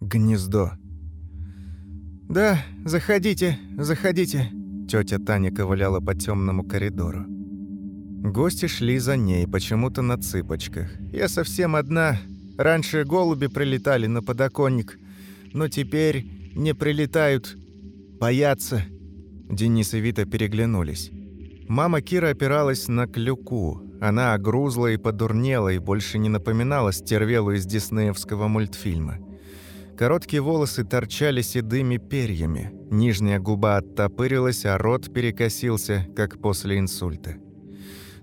Гнездо. «Да, заходите, заходите», — тетя Таня ковыляла по темному коридору. Гости шли за ней, почему-то на цыпочках. Я совсем одна. Раньше голуби прилетали на подоконник, но теперь не прилетают. Боятся. Денис и Вита переглянулись. Мама Кира опиралась на клюку. Она огрузла и подурнела, и больше не напоминала стервелу из диснеевского мультфильма. Короткие волосы торчали седыми перьями. Нижняя губа оттопырилась, а рот перекосился, как после инсульта.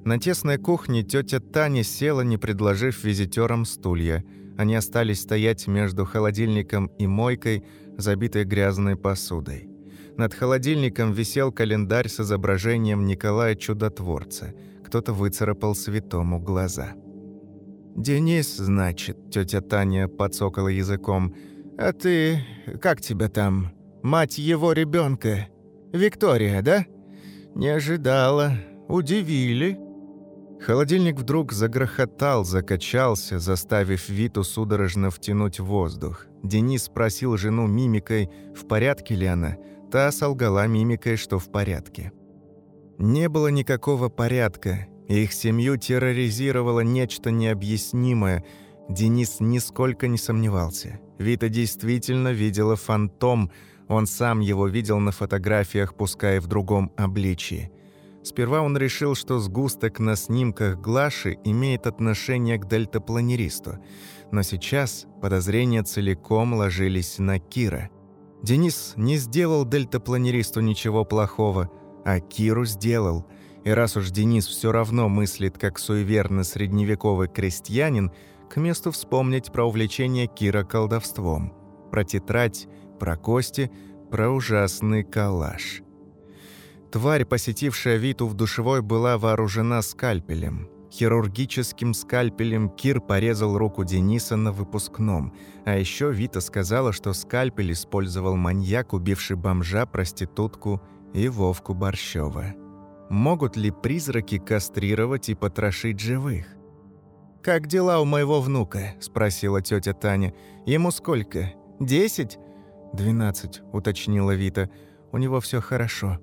На тесной кухне тетя Таня села, не предложив визитерам стулья. Они остались стоять между холодильником и мойкой, забитой грязной посудой. Над холодильником висел календарь с изображением Николая Чудотворца. Кто-то выцарапал святому глаза. «Денис, значит», — тетя Таня подсокала языком. «А ты... как тебя там? Мать его ребенка? Виктория, да? Не ожидала. Удивили». Холодильник вдруг загрохотал, закачался, заставив Виту судорожно втянуть воздух. Денис спросил жену мимикой, в порядке ли она. Та солгала мимикой, что в порядке. Не было никакого порядка. Их семью терроризировало нечто необъяснимое. Денис нисколько не сомневался. Вита действительно видела фантом. Он сам его видел на фотографиях, пускай в другом обличии. Сперва он решил, что сгусток на снимках Глаши имеет отношение к дельтапланеристу, но сейчас подозрения целиком ложились на Кира. Денис не сделал дельтапланеристу ничего плохого, а Киру сделал. И раз уж Денис все равно мыслит как суеверный средневековый крестьянин, к месту вспомнить про увлечение Кира колдовством, про тетрадь, про кости, про ужасный коллаж. Тварь, посетившая Виту в душевой, была вооружена скальпелем. Хирургическим скальпелем Кир порезал руку Дениса на выпускном. А еще Вита сказала, что скальпель использовал маньяк, убивший бомжа, проститутку и Вовку Борщева. Могут ли призраки кастрировать и потрошить живых? «Как дела у моего внука?» – спросила тетя Таня. «Ему сколько? Десять?» «Двенадцать», – уточнила Вита. «У него все хорошо».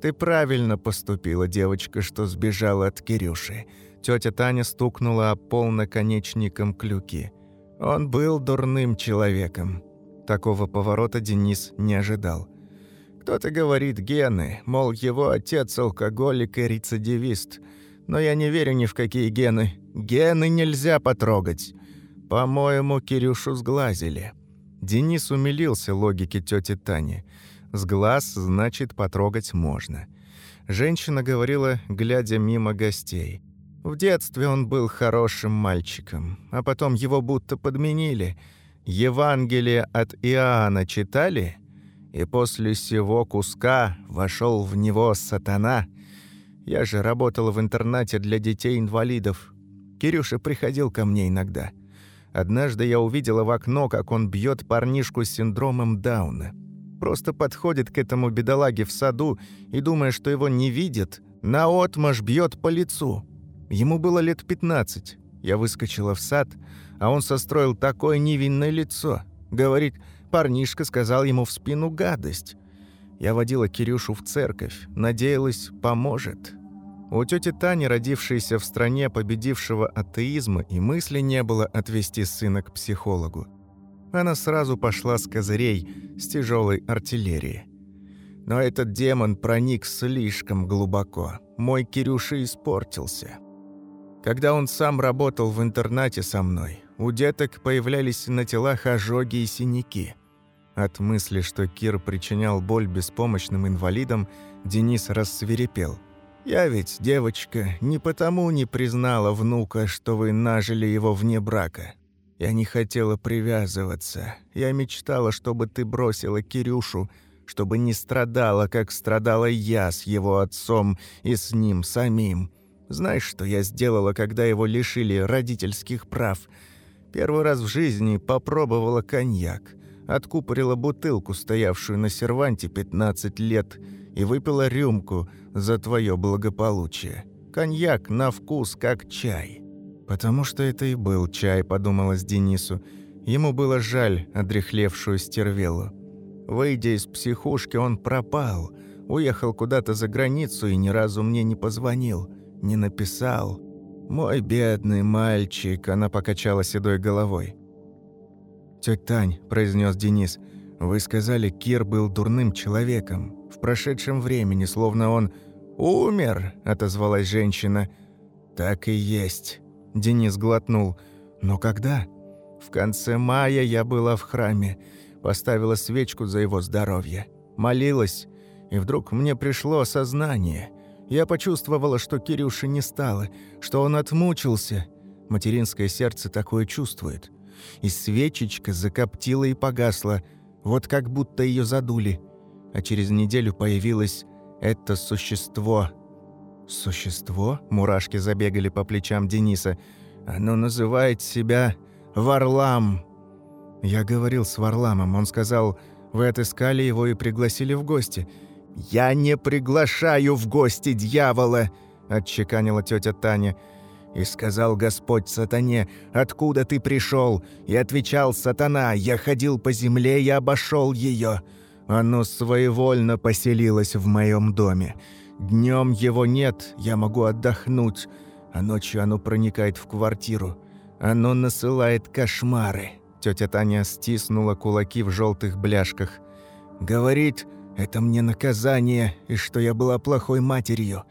«Ты правильно поступила, девочка, что сбежала от Кирюши». Тетя Таня стукнула о пол наконечником клюки. Он был дурным человеком. Такого поворота Денис не ожидал. Кто-то говорит гены, мол, его отец алкоголик и рецидивист. Но я не верю ни в какие гены. Гены нельзя потрогать. По-моему, Кирюшу сглазили. Денис умилился логике тети Тани. С глаз, значит, потрогать можно. Женщина говорила, глядя мимо гостей. В детстве он был хорошим мальчиком, а потом его будто подменили. Евангелие от Иоанна читали? И после сего куска вошел в него сатана. Я же работала в интернате для детей-инвалидов. Кирюша приходил ко мне иногда. Однажды я увидела в окно, как он бьет парнишку с синдромом Дауна. Просто подходит к этому бедолаге в саду и, думая, что его не видит, наотмашь бьет по лицу. Ему было лет 15. Я выскочила в сад, а он состроил такое невинное лицо. Говорит, парнишка сказал ему в спину гадость. Я водила Кирюшу в церковь, надеялась, поможет. У тети Тани, родившейся в стране победившего атеизма, и мысли не было отвести сына к психологу она сразу пошла с козырей, с тяжелой артиллерии. Но этот демон проник слишком глубоко. Мой Кирюша испортился. Когда он сам работал в интернате со мной, у деток появлялись на телах ожоги и синяки. От мысли, что Кир причинял боль беспомощным инвалидам, Денис рассверепел. «Я ведь, девочка, не потому не признала внука, что вы нажили его вне брака. Я не хотела привязываться. Я мечтала, чтобы ты бросила Кирюшу, чтобы не страдала, как страдала я с его отцом и с ним самим. Знаешь, что я сделала, когда его лишили родительских прав? Первый раз в жизни попробовала коньяк. Откупорила бутылку, стоявшую на серванте 15 лет, и выпила рюмку за твое благополучие. Коньяк на вкус, как чай. «Потому что это и был чай», — подумалось Денису. Ему было жаль одрехлевшую стервелу. Выйдя из психушки, он пропал, уехал куда-то за границу и ни разу мне не позвонил, не написал. «Мой бедный мальчик», — она покачала седой головой. «Тётя Тань», — произнес Денис, — «вы сказали, Кир был дурным человеком. В прошедшем времени, словно он...» «Умер», — отозвалась женщина. «Так и есть». Денис глотнул. «Но когда?» «В конце мая я была в храме, поставила свечку за его здоровье, молилась, и вдруг мне пришло осознание. Я почувствовала, что Кирюши не стало, что он отмучился. Материнское сердце такое чувствует. И свечечка закоптила и погасла, вот как будто ее задули. А через неделю появилось это существо. Существо? Мурашки забегали по плечам Дениса. Оно называет себя Варлам. Я говорил с Варламом, он сказал, вы отыскали его и пригласили в гости. «Я не приглашаю в гости дьявола!» – отчеканила тетя Таня. И сказал Господь сатане, «Откуда ты пришел?» И отвечал сатана, «Я ходил по земле и обошел ее. Оно своевольно поселилось в моем доме. Днем его нет, я могу отдохнуть, а ночью оно проникает в квартиру. Оно насылает кошмары». Тетя Таня стиснула кулаки в желтых бляшках. «Говорит, это мне наказание, и что я была плохой матерью.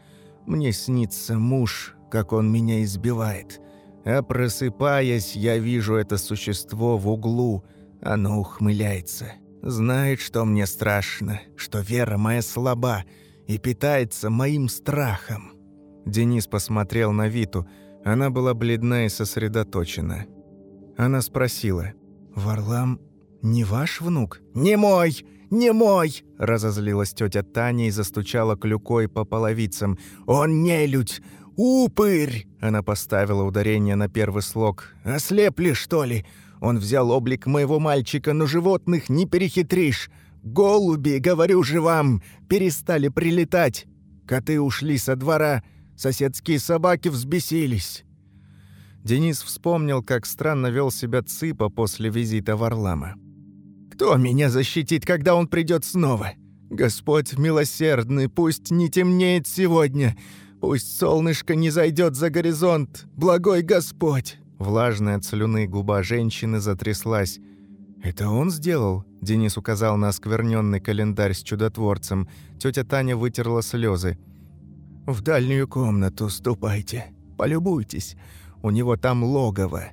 Мне снится муж, как он меня избивает. А просыпаясь, я вижу это существо в углу. Оно ухмыляется. Знает, что мне страшно, что вера моя слаба и питается моим страхом. Денис посмотрел на Виту. Она была бледна и сосредоточена. Она спросила, «Варлам не ваш внук?» «Не мой! Не мой!» – разозлилась тетя Таня и застучала клюкой по половицам. «Он нелюдь! «Упырь!» – она поставила ударение на первый слог. «Ослепли, что ли? Он взял облик моего мальчика, но животных не перехитришь. Голуби, говорю же вам, перестали прилетать. Коты ушли со двора, соседские собаки взбесились». Денис вспомнил, как странно вел себя Цыпа после визита Варлама. «Кто меня защитит, когда он придет снова? Господь милосердный, пусть не темнеет сегодня. Пусть солнышко не зайдет за горизонт, благой Господь!» Влажная от слюны губа женщины затряслась. «Это он сделал?» – Денис указал на оскверненный календарь с чудотворцем. Тетя Таня вытерла слезы. «В дальнюю комнату ступайте, полюбуйтесь. У него там логово».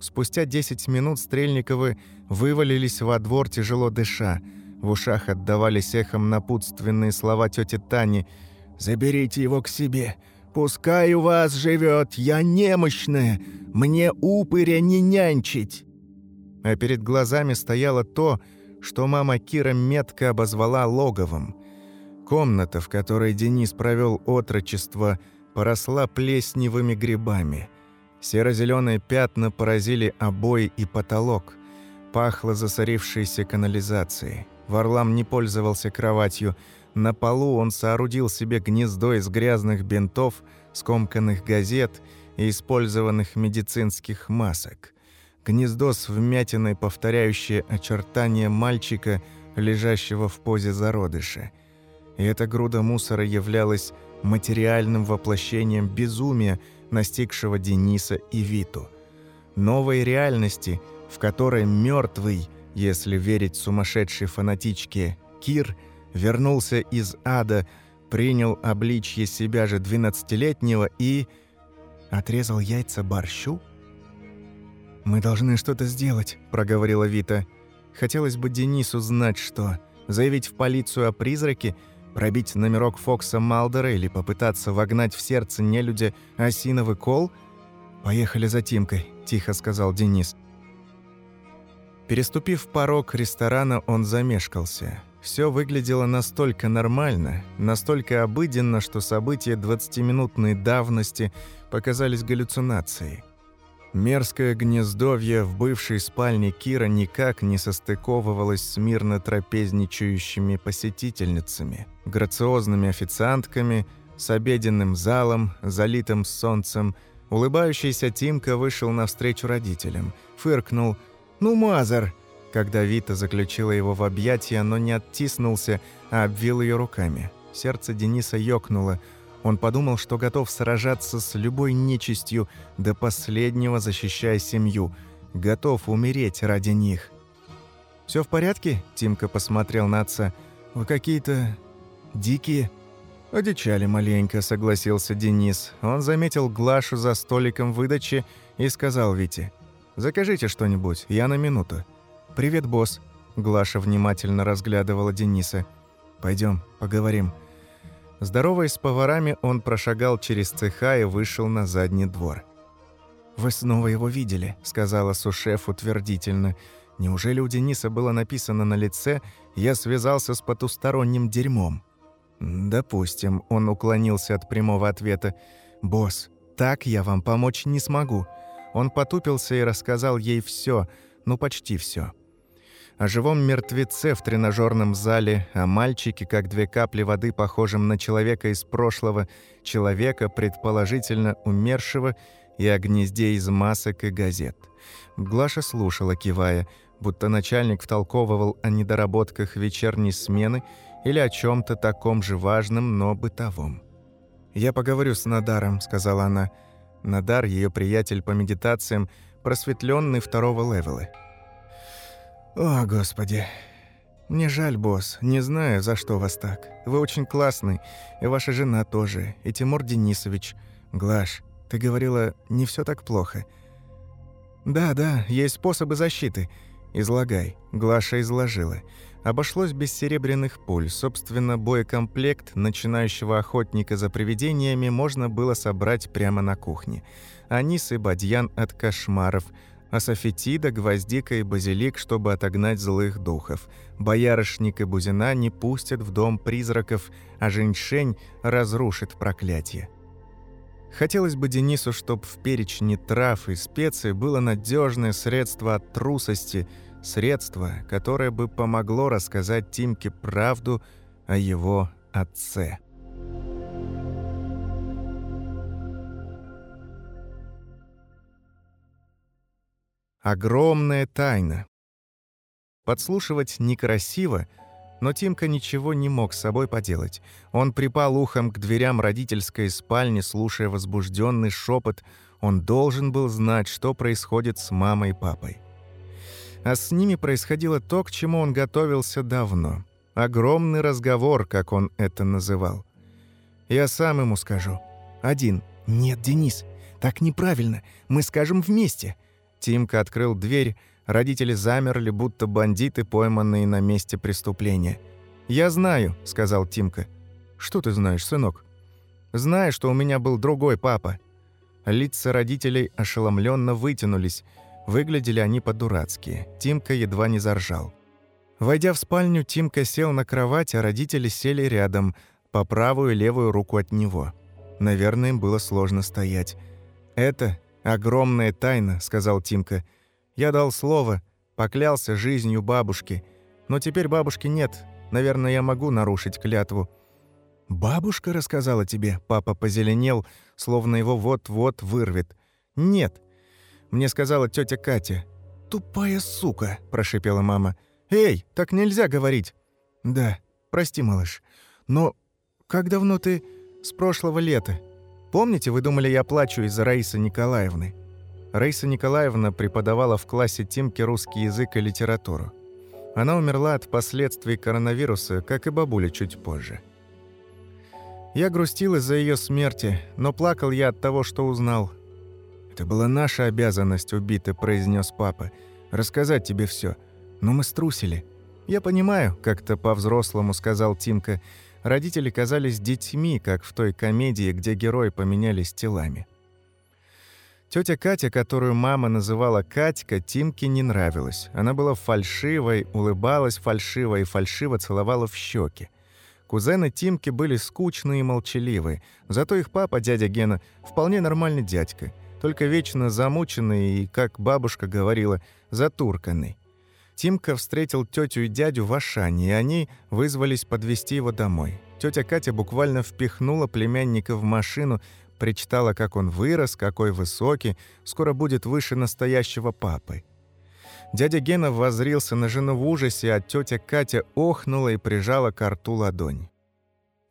Спустя 10 минут Стрельниковы вывалились во двор, тяжело дыша. В ушах отдавались эхом напутственные слова тети Тани – Заберите его к себе. Пускай у вас живет, я немощная, мне упыря не нянчить». А перед глазами стояло то, что мама Кира метко обозвала логовом. Комната, в которой Денис провел отрочество, поросла плесневыми грибами. Серо-зеленые пятна поразили обои и потолок. Пахло засорившейся канализацией. Варлам не пользовался кроватью, на полу он соорудил себе гнездо из грязных бинтов, скомканных газет и использованных медицинских масок. Гнездо с вмятиной, повторяющее очертания мальчика, лежащего в позе зародыша. И эта груда мусора являлась материальным воплощением безумия, настигшего Дениса и Виту. Новой реальности, в которой мертвый, если верить сумасшедшей фанатичке, Кир – вернулся из ада, принял обличье себя же двенадцатилетнего и... отрезал яйца борщу? «Мы должны что-то сделать», — проговорила Вита. Хотелось бы Денису знать, что. Заявить в полицию о призраке, пробить номерок Фокса Малдера или попытаться вогнать в сердце нелюдя осиновый кол? «Поехали за Тимкой», — тихо сказал Денис. Переступив порог ресторана, он замешкался. Все выглядело настолько нормально, настолько обыденно, что события 20-минутной давности показались галлюцинацией. Мерзкое гнездовье в бывшей спальне Кира никак не состыковывалось с мирно трапезничающими посетительницами, грациозными официантками, с обеденным залом, залитым солнцем. Улыбающийся Тимка вышел навстречу родителям, фыркнул – «Ну, Мазар!» Когда Вита заключила его в объятия, но не оттиснулся, а обвил ее руками. Сердце Дениса ёкнуло. Он подумал, что готов сражаться с любой нечистью, до последнего защищая семью. Готов умереть ради них. Все в порядке?» – Тимка посмотрел на отца. «Вы какие-то... дикие?» «Одичали маленько», – согласился Денис. Он заметил Глашу за столиком выдачи и сказал Вите. «Закажите что-нибудь, я на минуту». «Привет, босс». Глаша внимательно разглядывала Дениса. Пойдем, поговорим». Здороваясь с поварами, он прошагал через цеха и вышел на задний двор. «Вы снова его видели», — сказала сушеф утвердительно. «Неужели у Дениса было написано на лице «Я связался с потусторонним дерьмом»?» «Допустим», — он уклонился от прямого ответа. «Босс, так я вам помочь не смогу». Он потупился и рассказал ей все, ну почти все. О живом мертвеце в тренажерном зале, о мальчике, как две капли воды, похожем на человека из прошлого, человека, предположительно умершего, и о гнезде из масок и газет. Глаша слушала, кивая, будто начальник втолковывал о недоработках вечерней смены или о чем то таком же важном, но бытовом. «Я поговорю с Надаром», — сказала она. Надар, ее приятель по медитациям, просветленный второго левела. «О, Господи. Мне жаль, босс. Не знаю, за что вас так. Вы очень классный. И ваша жена тоже. И Тимур Денисович. Глаш, ты говорила, не все так плохо. Да, да, есть способы защиты. Излагай. Глаша изложила. Обошлось без серебряных пуль. Собственно, боекомплект начинающего охотника за привидениями можно было собрать прямо на кухне. Анис и бадьян от кошмаров, асофетида, гвоздика и базилик, чтобы отогнать злых духов. Боярышник и бузина не пустят в дом призраков, а женьшень разрушит проклятие. Хотелось бы Денису, чтобы в перечне трав и специй было надежное средство от трусости – Средство, которое бы помогло рассказать Тимке правду о его отце. Огромная тайна. Подслушивать некрасиво, но Тимка ничего не мог с собой поделать. Он припал ухом к дверям родительской спальни, слушая возбужденный шепот. Он должен был знать, что происходит с мамой и папой а с ними происходило то, к чему он готовился давно. Огромный разговор, как он это называл. Я сам ему скажу. Один. «Нет, Денис, так неправильно. Мы скажем вместе». Тимка открыл дверь, родители замерли, будто бандиты, пойманные на месте преступления. «Я знаю», — сказал Тимка. «Что ты знаешь, сынок?» «Знаю, что у меня был другой папа». Лица родителей ошеломленно вытянулись — Выглядели они по-дурацки. Тимка едва не заржал. Войдя в спальню, Тимка сел на кровать, а родители сели рядом, по правую и левую руку от него. Наверное, им было сложно стоять. «Это огромная тайна», — сказал Тимка. «Я дал слово, поклялся жизнью бабушки. Но теперь бабушки нет. Наверное, я могу нарушить клятву». «Бабушка рассказала тебе?» Папа позеленел, словно его вот-вот вырвет. «Нет, мне сказала тетя Катя. «Тупая сука!» – прошипела мама. «Эй, так нельзя говорить!» «Да, прости, малыш. Но как давно ты...» «С прошлого лета. Помните, вы думали, я плачу из-за Раисы Николаевны?» Раиса Николаевна преподавала в классе Тимки русский язык и литературу. Она умерла от последствий коронавируса, как и бабуля чуть позже. Я грустил из-за ее смерти, но плакал я от того, что узнал – «Это была наша обязанность, убитый», — произнес папа. «Рассказать тебе все. Но мы струсили». «Я понимаю», — как-то по-взрослому сказал Тимка. Родители казались детьми, как в той комедии, где герои поменялись телами. Тетя Катя, которую мама называла Катька, Тимке не нравилась. Она была фальшивой, улыбалась фальшиво и фальшиво целовала в щеки. Кузены Тимки были скучные и молчаливые, зато их папа, дядя Гена, вполне нормальный дядька только вечно замученный и, как бабушка говорила, затурканный. Тимка встретил тетю и дядю в Ашане, и они вызвались подвести его домой. Тетя Катя буквально впихнула племянника в машину, причитала, как он вырос, какой высокий, скоро будет выше настоящего папы. Дядя Гена воззрился на жену в ужасе, а тетя Катя охнула и прижала к рту ладонь.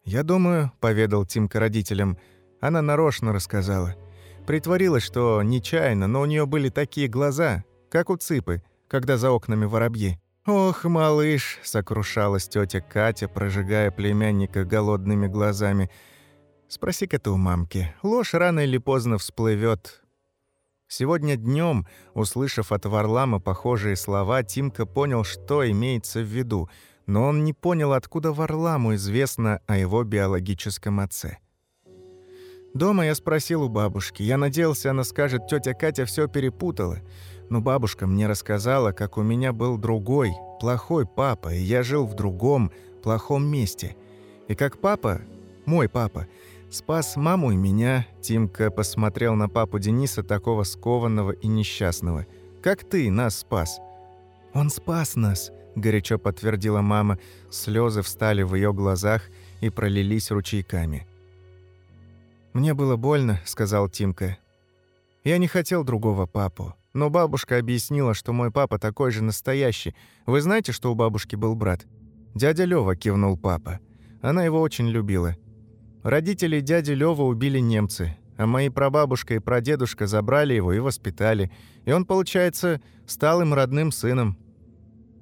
«Я думаю», — поведал Тимка родителям, — она нарочно рассказала. Притворилась, что нечаянно, но у нее были такие глаза, как у цыпы, когда за окнами воробьи. «Ох, малыш!» — сокрушалась тетя Катя, прожигая племянника голодными глазами. «Спроси-ка ты у мамки. Ложь рано или поздно всплывет. Сегодня днем, услышав от Варлама похожие слова, Тимка понял, что имеется в виду, но он не понял, откуда Варламу известно о его биологическом отце. Дома я спросил у бабушки. Я надеялся, она скажет, тетя Катя все перепутала. Но бабушка мне рассказала, как у меня был другой, плохой папа, и я жил в другом, плохом месте. И как папа, мой папа, спас маму и меня, Тимка посмотрел на папу Дениса, такого скованного и несчастного. Как ты нас спас? Он спас нас, горячо подтвердила мама. Слезы встали в ее глазах и пролились ручейками. «Мне было больно», — сказал Тимка. «Я не хотел другого папу, но бабушка объяснила, что мой папа такой же настоящий. Вы знаете, что у бабушки был брат?» «Дядя Лёва», — кивнул папа. Она его очень любила. Родители дяди Лёва убили немцы, а мои прабабушка и прадедушка забрали его и воспитали, и он, получается, стал им родным сыном.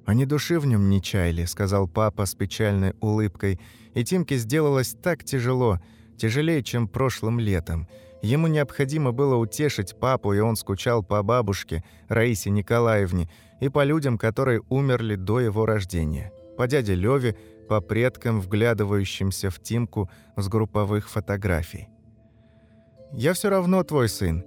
«Они души в нем не чаяли», — сказал папа с печальной улыбкой, и Тимке сделалось так тяжело — тяжелее, чем прошлым летом. Ему необходимо было утешить папу, и он скучал по бабушке, Раисе Николаевне, и по людям, которые умерли до его рождения. По дяде Леве, по предкам, вглядывающимся в Тимку с групповых фотографий. «Я все равно твой сын».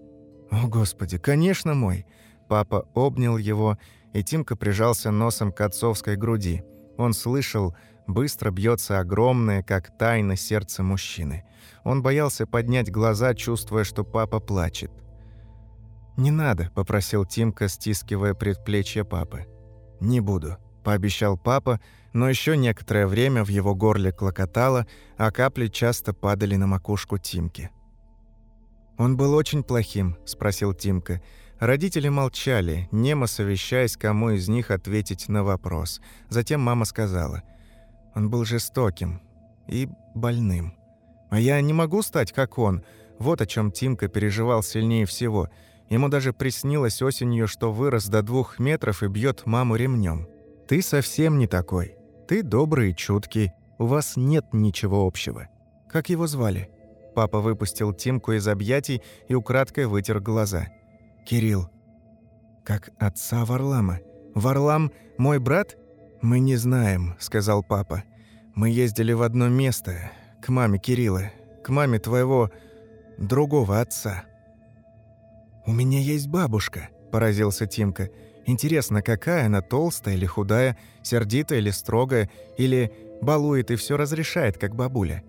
«О, Господи, конечно мой!» Папа обнял его, и Тимка прижался носом к отцовской груди. Он слышал, быстро бьется огромное, как тайна сердце мужчины. Он боялся поднять глаза, чувствуя, что папа плачет. «Не надо», — попросил Тимка, стискивая предплечье папы. «Не буду», — пообещал папа, но еще некоторое время в его горле клокотало, а капли часто падали на макушку Тимки. «Он был очень плохим?» – спросил Тимка. Родители молчали, немо совещаясь, кому из них ответить на вопрос. Затем мама сказала. «Он был жестоким и больным». А я не могу стать как он. Вот о чем Тимка переживал сильнее всего. Ему даже приснилось осенью, что вырос до двух метров и бьет маму ремнем. Ты совсем не такой. Ты добрый и чуткий. У вас нет ничего общего. Как его звали? Папа выпустил Тимку из объятий и украдкой вытер глаза. Кирилл. Как отца Варлама. Варлам мой брат? Мы не знаем, сказал папа. Мы ездили в одно место к маме Кирилла, к маме твоего другого отца». «У меня есть бабушка», – поразился Тимка. «Интересно, какая она, толстая или худая, сердитая или строгая, или балует и все разрешает, как бабуля?»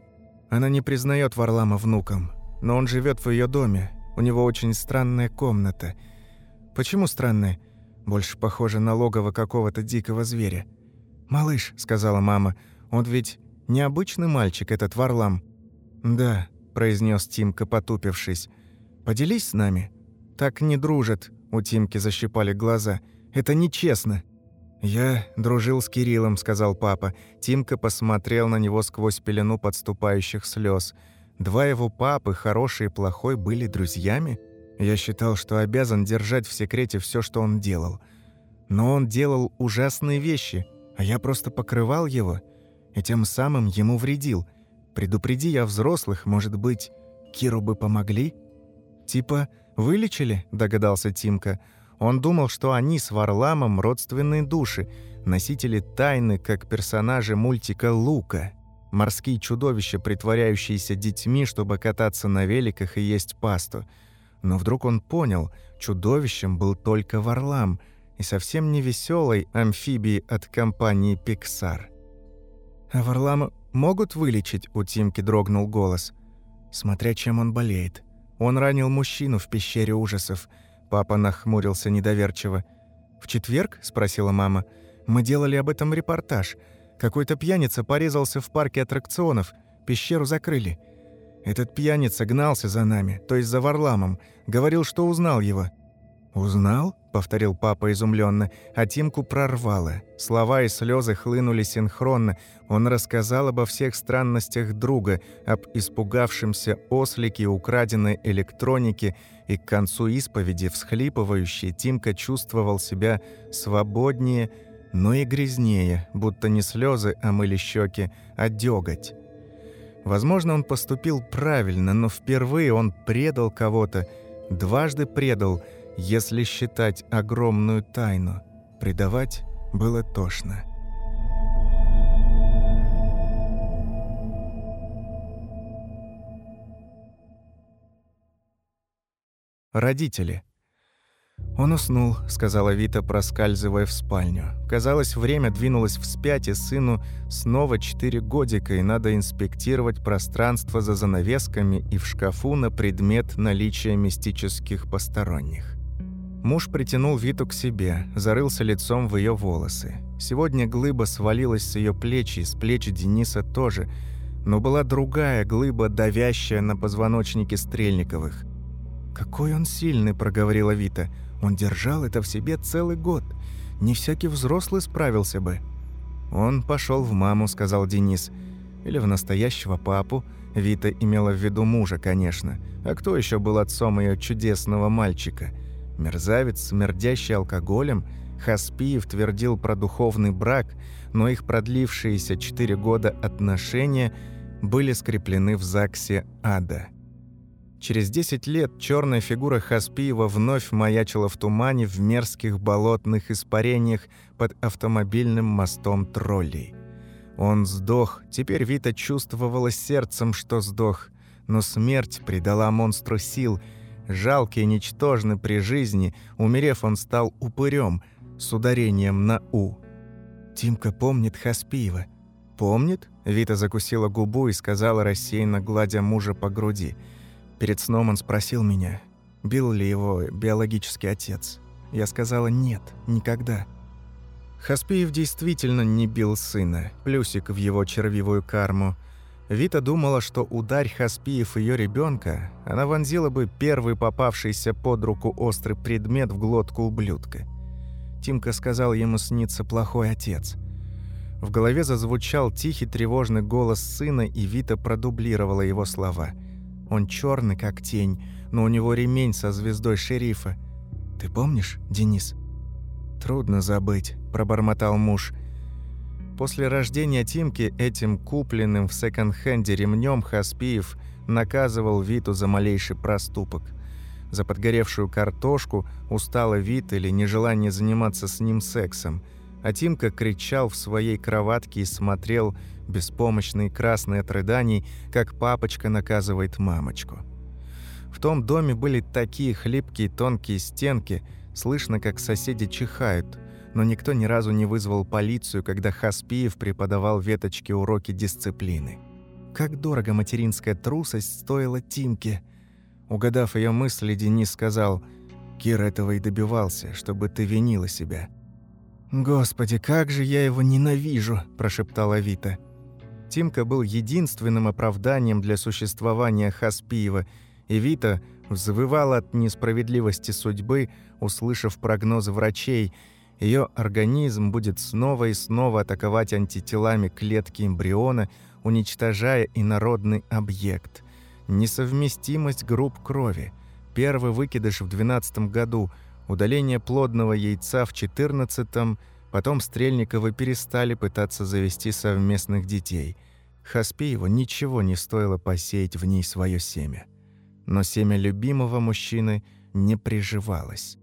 Она не признает Варлама внуком, но он живет в ее доме. У него очень странная комната. Почему странная? Больше похоже на логово какого-то дикого зверя. «Малыш», — сказала мама, — «он ведь Необычный мальчик этот Варлам». «Да», — произнес Тимка, потупившись. «Поделись с нами». «Так не дружат», — у Тимки защипали глаза. «Это нечестно». «Я дружил с Кириллом», — сказал папа. Тимка посмотрел на него сквозь пелену подступающих слез. Два его папы, хороший и плохой, были друзьями? Я считал, что обязан держать в секрете все, что он делал. Но он делал ужасные вещи, а я просто покрывал его — и тем самым ему вредил. Предупреди я взрослых, может быть, Киру бы помогли? Типа вылечили, догадался Тимка. Он думал, что они с Варламом родственные души, носители тайны, как персонажи мультика Лука. Морские чудовища, притворяющиеся детьми, чтобы кататься на великах и есть пасту. Но вдруг он понял, чудовищем был только Варлам и совсем не веселой амфибии от компании Pixar. «А Варлама могут вылечить?» – у Тимки дрогнул голос. Смотря чем он болеет. Он ранил мужчину в пещере ужасов. Папа нахмурился недоверчиво. «В четверг?» – спросила мама. «Мы делали об этом репортаж. Какой-то пьяница порезался в парке аттракционов. Пещеру закрыли. Этот пьяница гнался за нами, то есть за Варламом. Говорил, что узнал его. «Узнал?» — повторил папа изумленно, а Тимку прорвало. Слова и слезы хлынули синхронно. Он рассказал обо всех странностях друга, об испугавшемся ослике украденной электронике, и к концу исповеди всхлипывающий Тимка чувствовал себя свободнее, но и грязнее, будто не слезы омыли щеки, а дёготь. Возможно, он поступил правильно, но впервые он предал кого-то, дважды предал — если считать огромную тайну. Предавать было тошно. Родители. «Он уснул», — сказала Вита, проскальзывая в спальню. Казалось, время двинулось вспять, и сыну снова четыре годика, и надо инспектировать пространство за занавесками и в шкафу на предмет наличия мистических посторонних. Муж притянул Виту к себе, зарылся лицом в ее волосы. Сегодня глыба свалилась с ее плеч и с плеч Дениса тоже, но была другая глыба, давящая на позвоночнике Стрельниковых. «Какой он сильный», — проговорила Вита. «Он держал это в себе целый год. Не всякий взрослый справился бы». «Он пошел в маму», — сказал Денис. «Или в настоящего папу». Вита имела в виду мужа, конечно. А кто еще был отцом ее чудесного мальчика?» Мерзавец, смердящий алкоголем, Хаспиев твердил про духовный брак, но их продлившиеся четыре года отношения были скреплены в ЗАГСе ада. Через 10 лет черная фигура Хаспиева вновь маячила в тумане в мерзких болотных испарениях под автомобильным мостом троллей. Он сдох, теперь Вита чувствовала сердцем, что сдох, но смерть придала монстру сил – Жалкий и ничтожный при жизни, умерев, он стал упырем с ударением на «у». Тимка помнит Хаспиева. «Помнит?» – Вита закусила губу и сказала, рассеянно гладя мужа по груди. Перед сном он спросил меня, бил ли его биологический отец. Я сказала «нет, никогда». Хаспиев действительно не бил сына, плюсик в его червивую карму – Вита думала, что ударь Хаспиев ее ребенка, она вонзила бы первый попавшийся под руку острый предмет в глотку ублюдка. Тимка сказал ему снится плохой отец. В голове зазвучал тихий тревожный голос сына, и Вита продублировала его слова. Он черный, как тень, но у него ремень со звездой шерифа. «Ты помнишь, Денис?» «Трудно забыть», – пробормотал муж – После рождения Тимки этим купленным в секонд-хенде ремнем Хаспиев наказывал Виту за малейший проступок. За подгоревшую картошку, усталый вид или нежелание заниматься с ним сексом. А Тимка кричал в своей кроватке и смотрел, беспомощный и красный от рыданий, как папочка наказывает мамочку. В том доме были такие хлипкие тонкие стенки, слышно, как соседи чихают – но никто ни разу не вызвал полицию, когда Хаспиев преподавал веточке уроки дисциплины. Как дорого материнская трусость стоила Тимке. Угадав ее мысли, Денис сказал, «Кир этого и добивался, чтобы ты винила себя». «Господи, как же я его ненавижу!» – прошептала Вита. Тимка был единственным оправданием для существования Хаспиева, и Вита взвывала от несправедливости судьбы, услышав прогнозы врачей – ее организм будет снова и снова атаковать антителами клетки эмбриона, уничтожая инородный объект. Несовместимость групп крови. Первый выкидыш в 12 году, удаление плодного яйца в 14 потом Стрельниковы перестали пытаться завести совместных детей. Хаспиеву ничего не стоило посеять в ней свое семя. Но семя любимого мужчины не приживалось.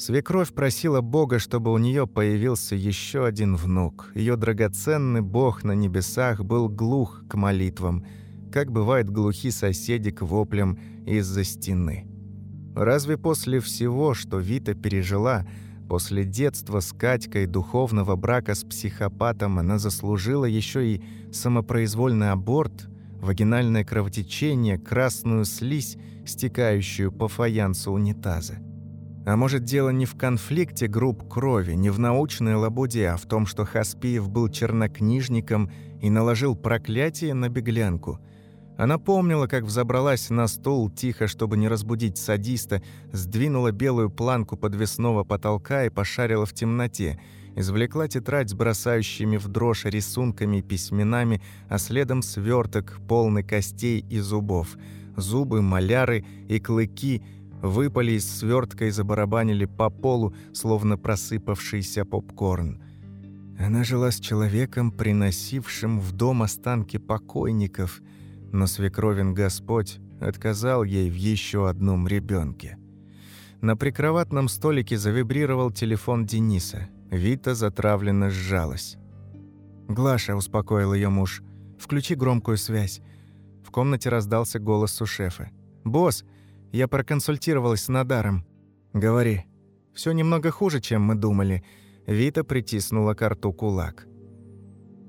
Свекровь просила Бога, чтобы у нее появился еще один внук. Ее драгоценный Бог на небесах был глух к молитвам, как бывают глухи соседи к воплям из-за стены. Разве после всего, что Вита пережила, после детства с Катькой, духовного брака с психопатом, она заслужила еще и самопроизвольный аборт, вагинальное кровотечение, красную слизь, стекающую по фаянсу унитаза? А может, дело не в конфликте групп крови, не в научной лабуде, а в том, что Хаспиев был чернокнижником и наложил проклятие на беглянку. Она помнила, как взобралась на стул тихо, чтобы не разбудить садиста, сдвинула белую планку подвесного потолка и пошарила в темноте, извлекла тетрадь с бросающими в дрожь рисунками и письменами, а следом сверток, полный костей и зубов. Зубы, маляры и клыки выпали из свертка и забарабанили по полу, словно просыпавшийся попкорн. Она жила с человеком, приносившим в дом останки покойников – но свекровин Господь отказал ей в еще одном ребенке. На прикроватном столике завибрировал телефон Дениса. Вита затравленно сжалась. «Глаша», — успокоил ее муж, — «включи громкую связь». В комнате раздался голос сушефа. «Босс, я проконсультировалась с Надаром». «Говори». Все немного хуже, чем мы думали». Вита притиснула к рту кулак.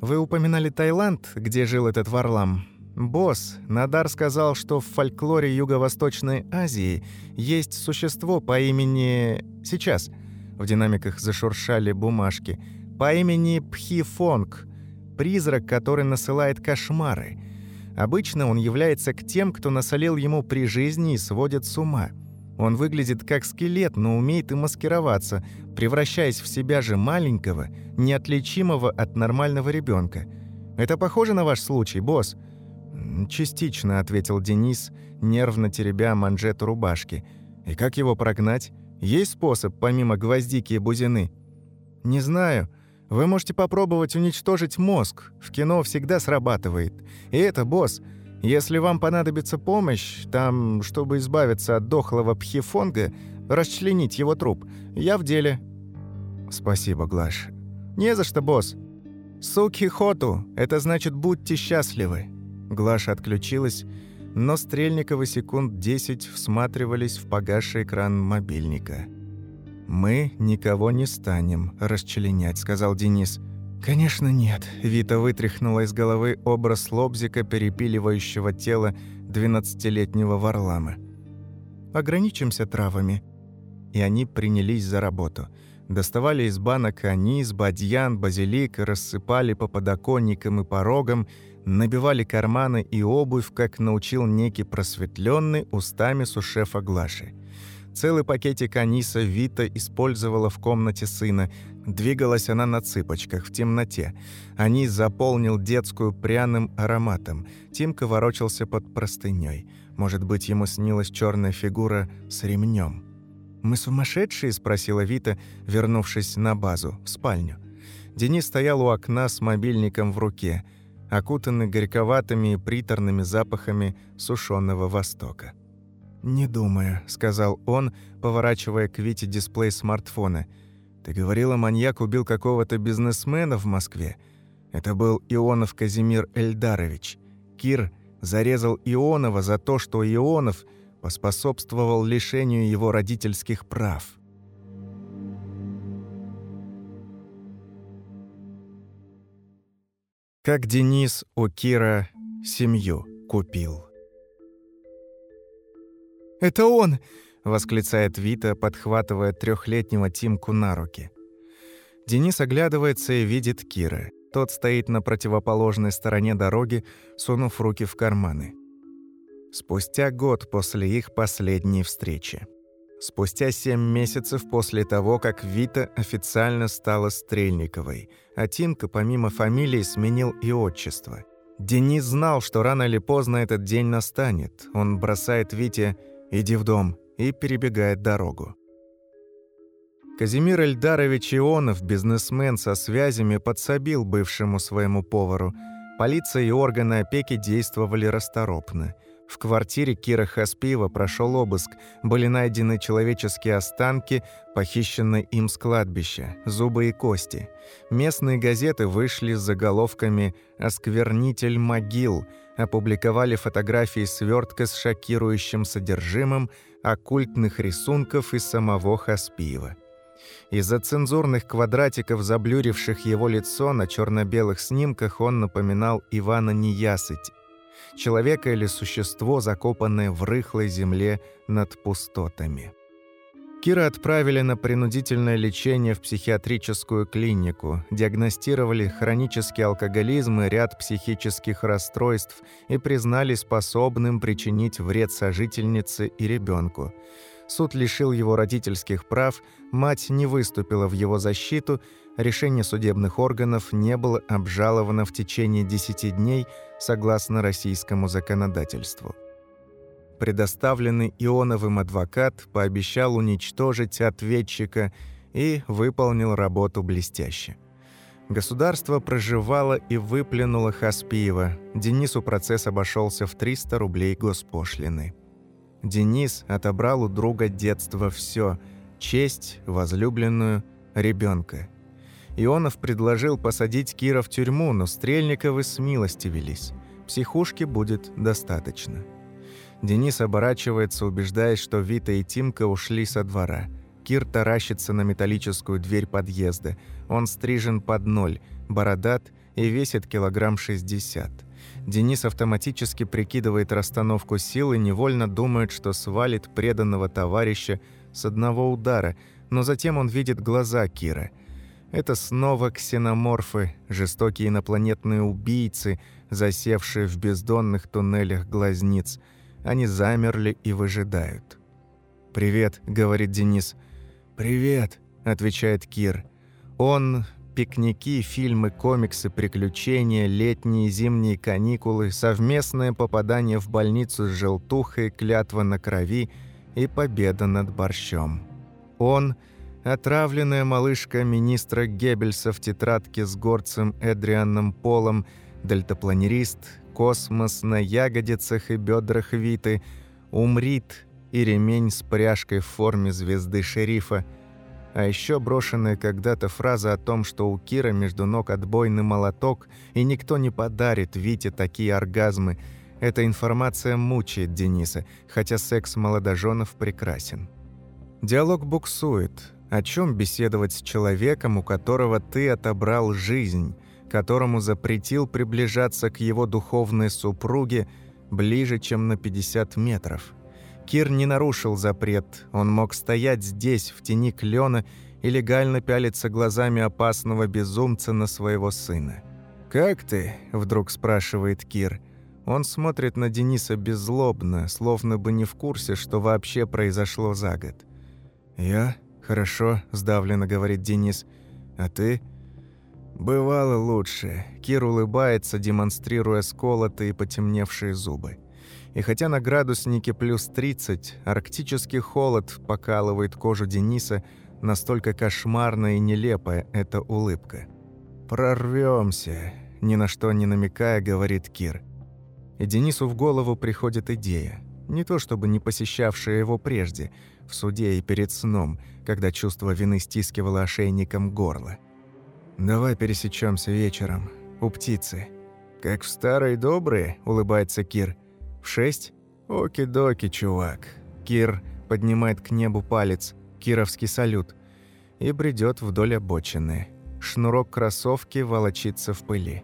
«Вы упоминали Таиланд, где жил этот Варлам. «Босс, Надар сказал, что в фольклоре Юго-Восточной Азии есть существо по имени... Сейчас». В динамиках зашуршали бумажки. «По имени Пхифонг. Призрак, который насылает кошмары. Обычно он является к тем, кто насолил ему при жизни и сводит с ума. Он выглядит как скелет, но умеет и маскироваться, превращаясь в себя же маленького, неотличимого от нормального ребенка. Это похоже на ваш случай, босс?» «Частично», — ответил Денис, нервно теребя манжету рубашки. «И как его прогнать? Есть способ, помимо гвоздики и бузины?» «Не знаю. Вы можете попробовать уничтожить мозг. В кино всегда срабатывает. И это, босс, если вам понадобится помощь, там, чтобы избавиться от дохлого пхифонга, расчленить его труп, я в деле». «Спасибо, Глаш». «Не за что, босс. Суки хоту, это значит «будьте счастливы». Глаша отключилась, но Стрельниковы секунд десять всматривались в погасший экран мобильника. «Мы никого не станем расчленять», — сказал Денис. «Конечно нет», — Вита вытряхнула из головы образ лобзика, перепиливающего тело двенадцатилетнего Варлама. «Ограничимся травами». И они принялись за работу. Доставали из банок анис, бадьян, базилик, рассыпали по подоконникам и порогам — набивали карманы и обувь, как научил некий просветленный устами сушефа Глаши. Целый пакетик аниса Вита использовала в комнате сына. Двигалась она на цыпочках, в темноте. Анис заполнил детскую пряным ароматом. Тимка ворочался под простыней. Может быть, ему снилась черная фигура с ремнем. «Мы сумасшедшие?» – спросила Вита, вернувшись на базу, в спальню. Денис стоял у окна с мобильником в руке – окутаны горьковатыми и приторными запахами сушеного Востока. «Не думаю», — сказал он, поворачивая к Вите дисплей смартфона. «Ты говорила, маньяк убил какого-то бизнесмена в Москве. Это был Ионов Казимир Эльдарович. Кир зарезал Ионова за то, что Ионов поспособствовал лишению его родительских прав». Как Денис у Кира семью купил. «Это он!» — восклицает Вита, подхватывая трехлетнего Тимку на руки. Денис оглядывается и видит Кира. Тот стоит на противоположной стороне дороги, сунув руки в карманы. Спустя год после их последней встречи. Спустя семь месяцев после того, как Вита официально стала Стрельниковой, а Тимка помимо фамилии сменил и отчество. Денис знал, что рано или поздно этот день настанет. Он бросает Вите «иди в дом» и перебегает дорогу. Казимир Эльдарович Ионов, бизнесмен со связями, подсобил бывшему своему повару. Полиция и органы опеки действовали расторопно – в квартире Кира Хаспиева прошел обыск. Были найдены человеческие останки, похищенные им с кладбища, зубы и кости. Местные газеты вышли с заголовками «Осквернитель могил», опубликовали фотографии свертка с шокирующим содержимым, оккультных рисунков и самого Хаспиева. Из-за цензурных квадратиков, заблюривших его лицо на черно белых снимках, он напоминал Ивана Неясыть, человека или существо, закопанное в рыхлой земле над пустотами. Кира отправили на принудительное лечение в психиатрическую клинику, диагностировали хронический алкоголизм и ряд психических расстройств и признали способным причинить вред сожительнице и ребенку. Суд лишил его родительских прав, мать не выступила в его защиту, решение судебных органов не было обжаловано в течение 10 дней согласно российскому законодательству предоставленный Ионовым адвокат пообещал уничтожить ответчика и выполнил работу блестяще. Государство проживало и выплюнуло Хаспиева. Денису процесс обошелся в 300 рублей госпошлины. Денис отобрал у друга детства все – честь, возлюбленную, ребенка. Ионов предложил посадить Кира в тюрьму, но Стрельниковы с милости велись. Психушки будет достаточно. Денис оборачивается, убеждаясь, что Вита и Тимка ушли со двора. Кир таращится на металлическую дверь подъезда. Он стрижен под ноль, бородат и весит килограмм 60. Денис автоматически прикидывает расстановку сил и невольно думает, что свалит преданного товарища с одного удара, но затем он видит глаза Кира. Это снова ксеноморфы, жестокие инопланетные убийцы, засевшие в бездонных туннелях глазниц – они замерли и выжидают. «Привет», — говорит Денис. «Привет», — отвечает Кир. Он пикники, фильмы, комиксы, приключения, летние и зимние каникулы, совместное попадание в больницу с желтухой, клятва на крови и победа над борщом. Он – отравленная малышка министра Геббельса в тетрадке с горцем Эдрианом Полом, дельтапланерист, космос на ягодицах и бедрах Виты, умрит и ремень с пряжкой в форме звезды шерифа, а еще брошенная когда-то фраза о том, что у Кира между ног отбойный молоток, и никто не подарит Вите такие оргазмы. Эта информация мучает Дениса, хотя секс молодоженов прекрасен. Диалог буксует. О чем беседовать с человеком, у которого ты отобрал жизнь – которому запретил приближаться к его духовной супруге ближе, чем на 50 метров. Кир не нарушил запрет, он мог стоять здесь, в тени клена, и легально пялиться глазами опасного безумца на своего сына. «Как ты?» – вдруг спрашивает Кир. Он смотрит на Дениса беззлобно, словно бы не в курсе, что вообще произошло за год. «Я? Хорошо», – сдавленно говорит Денис. «А ты?» Бывало лучше. Кир улыбается, демонстрируя сколотые и потемневшие зубы. И хотя на градуснике плюс 30, арктический холод покалывает кожу Дениса, настолько кошмарная и нелепая эта улыбка. «Прорвемся», – ни на что не намекая, говорит Кир. И Денису в голову приходит идея. Не то чтобы не посещавшая его прежде, в суде и перед сном, когда чувство вины стискивало ошейником горло – «Давай пересечемся вечером. У птицы». «Как в старые добрые», — улыбается Кир. «В шесть?» «Оки-доки, чувак». Кир поднимает к небу палец, кировский салют, и бредет вдоль обочины. Шнурок кроссовки волочится в пыли.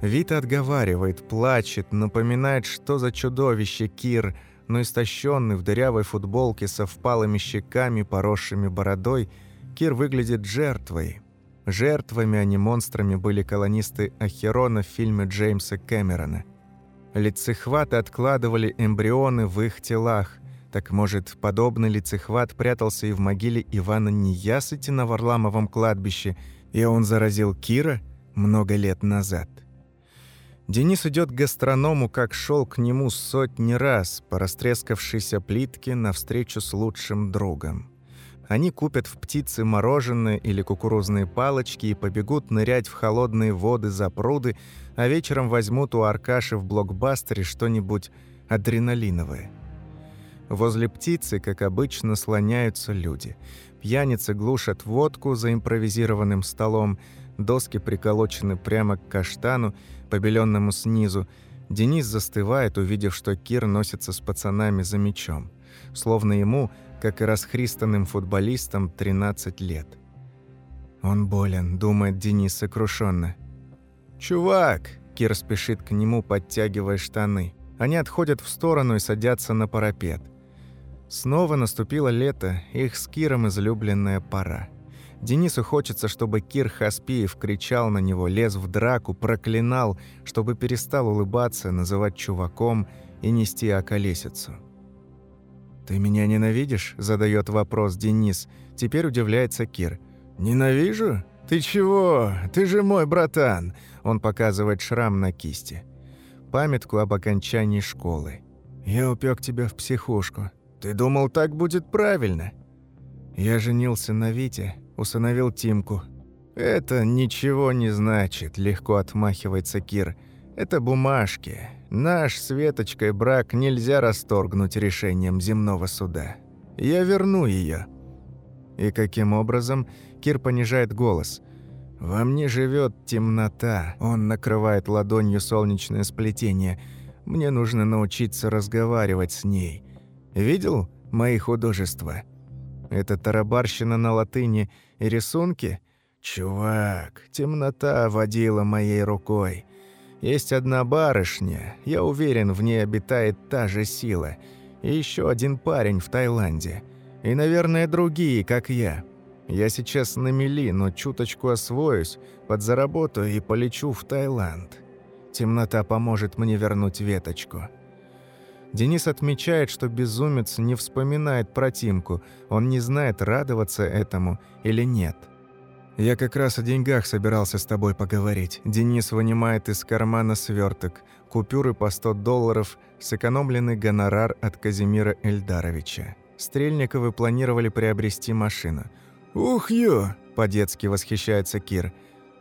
Вита отговаривает, плачет, напоминает, что за чудовище Кир, но истощенный в дырявой футболке со впалыми щеками, поросшими бородой — Кир выглядит жертвой. Жертвами, а не монстрами, были колонисты Ахерона в фильме Джеймса Кэмерона. Лицехваты откладывали эмбрионы в их телах. Так может, подобный лицехват прятался и в могиле Ивана Неясыти на Варламовом кладбище, и он заразил Кира много лет назад. Денис идет к гастроному, как шел к нему сотни раз по растрескавшейся плитке навстречу с лучшим другом. Они купят в птицы мороженое или кукурузные палочки и побегут нырять в холодные воды за пруды, а вечером возьмут у Аркаши в блокбастере что-нибудь адреналиновое. Возле птицы, как обычно, слоняются люди. Пьяницы глушат водку за импровизированным столом, доски приколочены прямо к каштану, побеленному снизу. Денис застывает, увидев, что Кир носится с пацанами за мечом. Словно ему как и расхристанным футболистам 13 лет. «Он болен», — думает Денис сокрушенно. «Чувак!» — Кир спешит к нему, подтягивая штаны. Они отходят в сторону и садятся на парапет. Снова наступило лето, их с Киром излюбленная пора. Денису хочется, чтобы Кир Хаспиев кричал на него, лез в драку, проклинал, чтобы перестал улыбаться, называть чуваком и нести околесицу. «Ты меня ненавидишь?» – задает вопрос Денис. Теперь удивляется Кир. «Ненавижу? Ты чего? Ты же мой братан!» Он показывает шрам на кисти. Памятку об окончании школы. «Я упек тебя в психушку. Ты думал, так будет правильно?» «Я женился на Вите, усыновил Тимку». «Это ничего не значит», – легко отмахивается Кир. «Это бумажки. Наш с Веточкой брак нельзя расторгнуть решением земного суда. Я верну ее. И каким образом? Кир понижает голос. Во мне живет темнота. Он накрывает ладонью солнечное сплетение. Мне нужно научиться разговаривать с ней. Видел мои художества? Это тарабарщина на латыни и рисунки? Чувак, темнота водила моей рукой. Есть одна барышня, я уверен, в ней обитает та же сила. И еще один парень в Таиланде. И, наверное, другие, как я. Я сейчас на мели, но чуточку освоюсь, подзаработаю и полечу в Таиланд. Темнота поможет мне вернуть веточку. Денис отмечает, что безумец не вспоминает про Тимку. Он не знает, радоваться этому или нет. «Я как раз о деньгах собирался с тобой поговорить». Денис вынимает из кармана сверток, купюры по 100 долларов, сэкономленный гонорар от Казимира Эльдаровича. Стрельниковы планировали приобрести машину. «Ух, ё!» – по-детски восхищается Кир.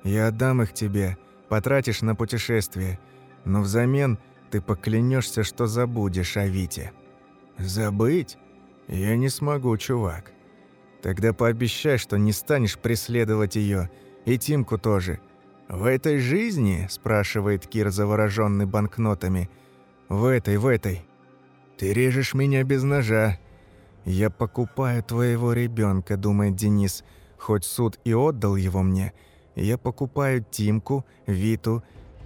«Я отдам их тебе, потратишь на путешествие, но взамен ты поклянешься, что забудешь о Вите». «Забыть? Я не смогу, чувак. Тогда пообещай, что не станешь преследовать ее, и Тимку тоже. В этой жизни, спрашивает Кир, завороженный банкнотами. В этой, в этой. Ты режешь меня без ножа. Я покупаю твоего ребенка, думает Денис. Хоть суд и отдал его мне, я покупаю Тимку, Виту,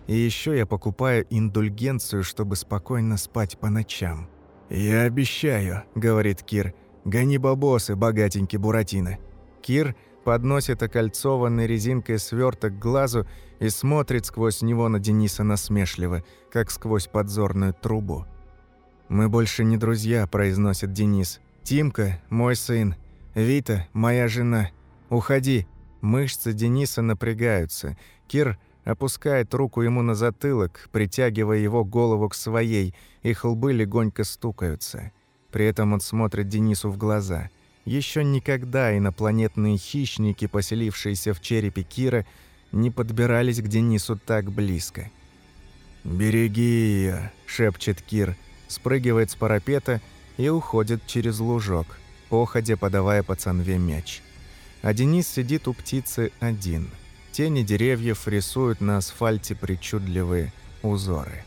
и еще я покупаю индульгенцию, чтобы спокойно спать по ночам. «Я обещаю», — говорит Кир, — «Гони бабосы, богатенький Буратино». Кир подносит окольцованный резинкой сверток к глазу и смотрит сквозь него на Дениса насмешливо, как сквозь подзорную трубу. «Мы больше не друзья», – произносит Денис. «Тимка – мой сын. Вита – моя жена. Уходи». Мышцы Дениса напрягаются. Кир опускает руку ему на затылок, притягивая его голову к своей, их лбы легонько стукаются. При этом он смотрит Денису в глаза. Еще никогда инопланетные хищники, поселившиеся в черепе Кира, не подбирались к Денису так близко. «Береги ее», — шепчет Кир, спрыгивает с парапета и уходит через лужок, походя подавая пацанве мяч. А Денис сидит у птицы один. Тени деревьев рисуют на асфальте причудливые узоры.